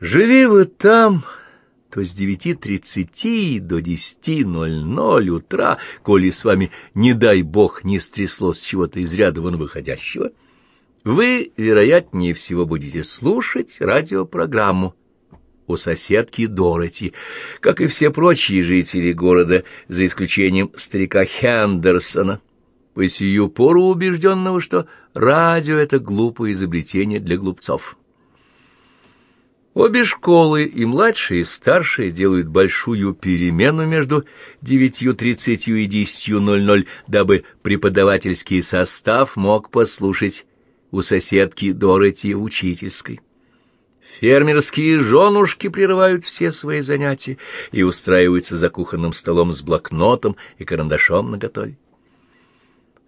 Живи вы там, то с девяти тридцати до десяти ноль ноль утра, коли с вами, не дай бог, не стряслось чего-то из ряда вон выходящего, вы, вероятнее всего, будете слушать радиопрограмму у соседки Дороти, как и все прочие жители города, за исключением старика Хендерсона, по сию пору убежденного, что радио — это глупое изобретение для глупцов. Обе школы, и младшие, и старшие, делают большую перемену между 9.30 и 10.00, дабы преподавательский состав мог послушать у соседки Дороти учительской. Фермерские женушки прерывают все свои занятия и устраиваются за кухонным столом с блокнотом и карандашом наготове.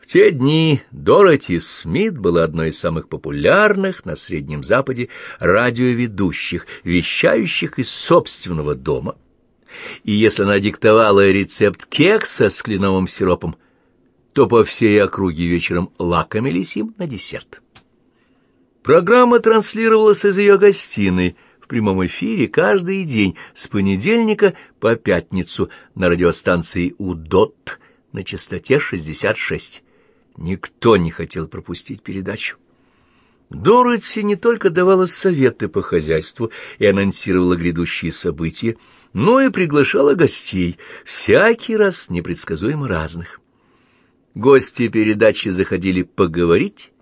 Те дни Дороти Смит была одной из самых популярных на Среднем Западе радиоведущих, вещающих из собственного дома. И если она диктовала рецепт кекса с кленовым сиропом, то по всей округе вечером лакомились им на десерт. Программа транслировалась из ее гостиной в прямом эфире каждый день с понедельника по пятницу на радиостанции УДОТ на частоте 66. Никто не хотел пропустить передачу. Дороти не только давала советы по хозяйству и анонсировала грядущие события, но и приглашала гостей, всякий раз непредсказуемо разных. Гости передачи заходили поговорить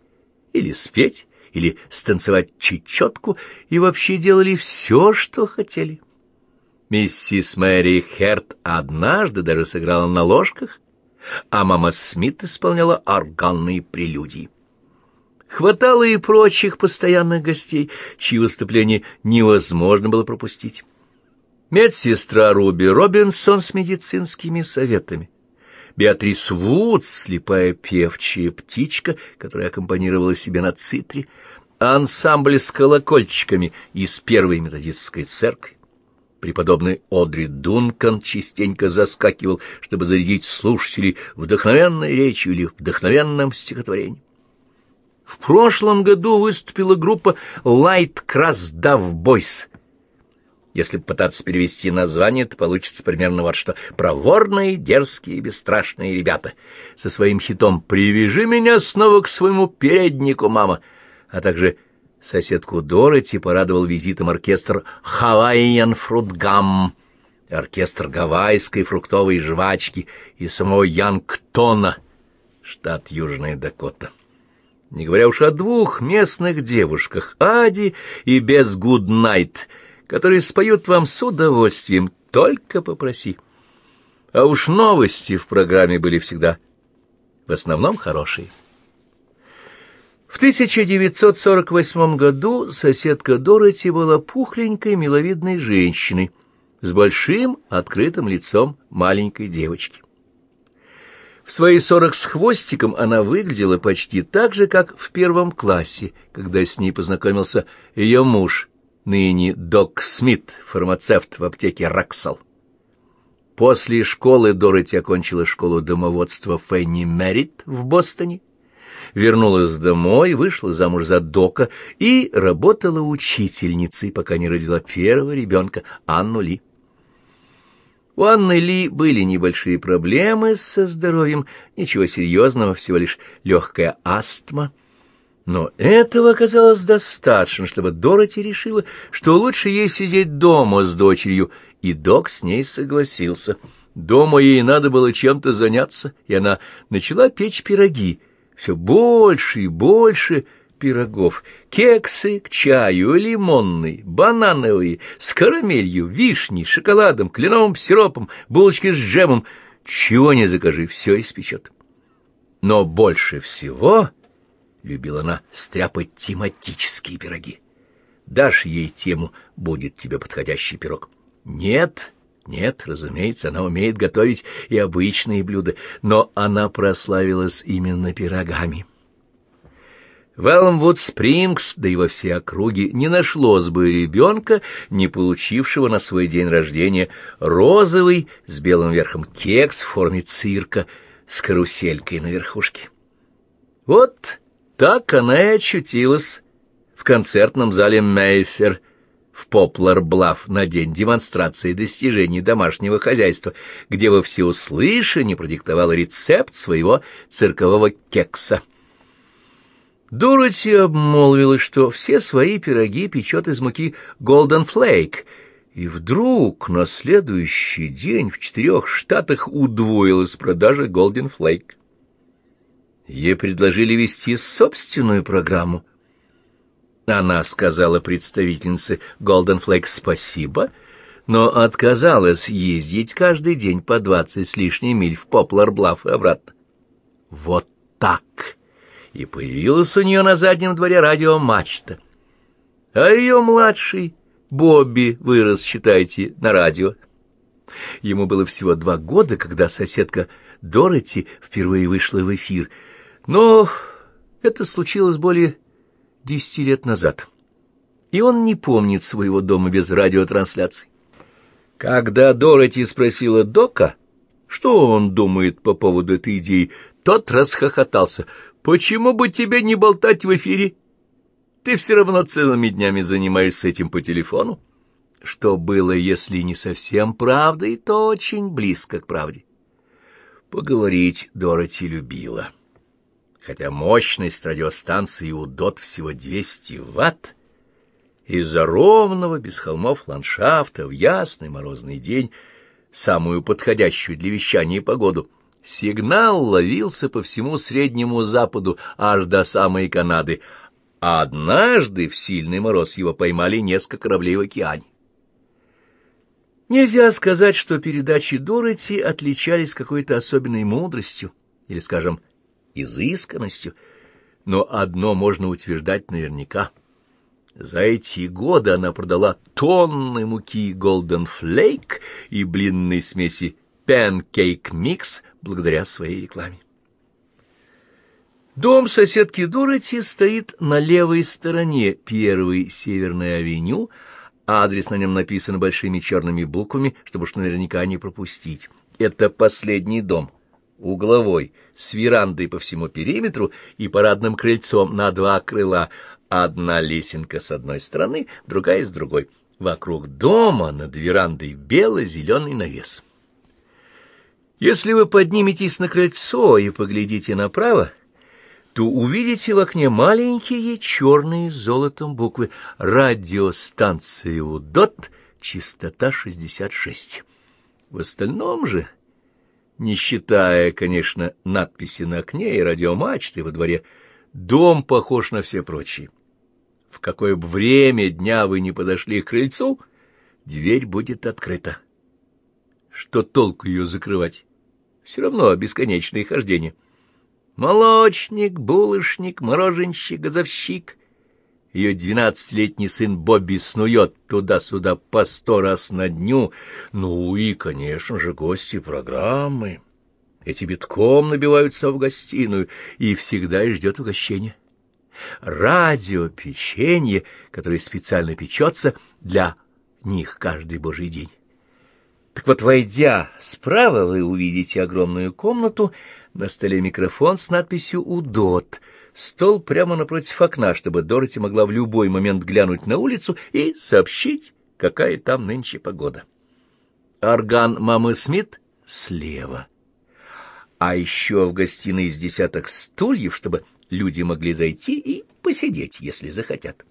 или спеть, или станцевать чечетку, и вообще делали все, что хотели. Миссис Мэри Херт однажды даже сыграла на ложках, а мама Смит исполняла органные прелюдии. Хватало и прочих постоянных гостей, чьи выступления невозможно было пропустить. Медсестра Руби Робинсон с медицинскими советами, Беатрис Вуд, слепая певчая птичка, которая аккомпанировала себе на цитре, ансамбль с колокольчиками из первой методистской церкви. Преподобный Одри Дункан частенько заскакивал, чтобы зарядить слушателей вдохновенной речью или вдохновенным стихотворением. В прошлом году выступила группа Light Dove Boys — если пытаться перевести название, то получится примерно вот что. «Проворные, дерзкие, бесстрашные ребята» со своим хитом «Привяжи меня снова к своему переднику, мама», а также соседку Дороти порадовал визитом оркестр «Hawaiian Fruit Gum», оркестр гавайской фруктовой жвачки и самого Янгтона, штат Южная Дакота. Не говоря уж о двух местных девушках, Ади и Без Гуднайт — которые споют вам с удовольствием, только попроси. А уж новости в программе были всегда в основном хорошие. В 1948 году соседка Дороти была пухленькой, миловидной женщиной с большим открытым лицом маленькой девочки. В свои сорок с хвостиком она выглядела почти так же, как в первом классе, когда с ней познакомился ее муж, ныне Док Смит, фармацевт в аптеке Роксал. После школы Дороти окончила школу домоводства Фенни Меррит в Бостоне, вернулась домой, вышла замуж за Дока и работала учительницей, пока не родила первого ребенка, Анну Ли. У Анны Ли были небольшие проблемы со здоровьем, ничего серьезного, всего лишь легкая астма — но этого оказалось достаточно, чтобы Дороти решила, что лучше ей сидеть дома с дочерью, и док с ней согласился. Дома ей надо было чем-то заняться, и она начала печь пироги. Все больше и больше пирогов. Кексы к чаю, лимонные, банановые, с карамелью, вишней, шоколадом, кленовым сиропом, булочки с джемом. Чего не закажи, все испечет. Но больше всего любила она стряпать тематические пироги. Дашь ей тему, будет тебе подходящий пирог. Нет, нет, разумеется, она умеет готовить и обычные блюда, но она прославилась именно пирогами. В Элмвуд Спрингс, да и во все округи, не нашлось бы ребенка, не получившего на свой день рождения розовый с белым верхом кекс в форме цирка с каруселькой на верхушке. Вот так она и очутилась в концертном зале Мейфер в Поплар-Блав на день демонстрации достижений домашнего хозяйства, где во всеуслышание продиктовала рецепт своего циркового кекса. Дороти обмолвилась, что все свои пироги печет из муки Golden Flake, и вдруг на следующий день в четырех штатах удвоилась продажа Golden Flake. Ей предложили вести собственную программу. Она сказала представительнице Golden спасибо, но отказалась ездить каждый день по двадцать с лишней миль в Поплар-Блав и обратно. Вот так! и появилась у нее на заднем дворе радиомачта. А ее младший, Бобби, вырос, считайте, на радио. Ему было всего два года, когда соседка Дороти впервые вышла в эфир, но это случилось более десяти лет назад, и он не помнит своего дома без радиотрансляций. Когда Дороти спросила Дока, что он думает по поводу этой идеи, тот расхохотался. Почему бы тебе не болтать в эфире? Ты все равно целыми днями занимаешься этим по телефону. Что было, если не совсем правдой, то очень близко к правде. Поговорить Дороти любила. Хотя мощность радиостанции УДОТ всего 200 ватт, из-за ровного, без холмов ландшафта в ясный морозный день, самую подходящую для вещания погоду, Сигнал ловился по всему Среднему Западу аж до самой Канады, а однажды в сильный мороз его поймали несколько кораблей в океане. Нельзя сказать, что передачи Дороти отличались какой-то особенной мудростью или, скажем, изысканностью, но одно можно утверждать наверняка. За эти годы она продала тонны муки Golden Flake и блинной смеси Pancake Mix благодаря своей рекламе. Дом соседки Дороти стоит на левой стороне первой Северной авеню, адрес на нем написан большими черными буквами, чтобы уж наверняка не пропустить. Это последний дом, угловой, с верандой по всему периметру и парадным крыльцом на два крыла, одна лесенка с одной стороны, другая с другой. Вокруг дома над верандой бело-зеленый навес. Если вы подниметесь на крыльцо и поглядите направо, то увидите в окне маленькие черные с золотом буквы «Радиостанция УДОТ, частота 66». В остальном же, не считая, конечно, надписи на окне и радиомачты во дворе, дом похож на все прочие. В какое бы время дня вы не подошли к крыльцу, дверь будет открыта. Что толку ее закрывать? Все равно бесконечное хождение. Молочник, булочник, мороженщик, газовщик. Ее двенадцатилетний сын Бобби снует туда-сюда по сто раз на дню. Ну и, конечно же, гости программы. Эти битком набиваются в гостиную и всегда и ждет угощения. Радиопеченье, которое специально печется для них каждый божий день. Так вот, войдя справа, вы увидите огромную комнату, на столе микрофон с надписью «УДОТ», стол прямо напротив окна, чтобы Дороти могла в любой момент глянуть на улицу и сообщить, какая там нынче погода. Орган мамы Смит слева. А еще в гостиной из десяток стульев, чтобы люди могли зайти и посидеть, если захотят.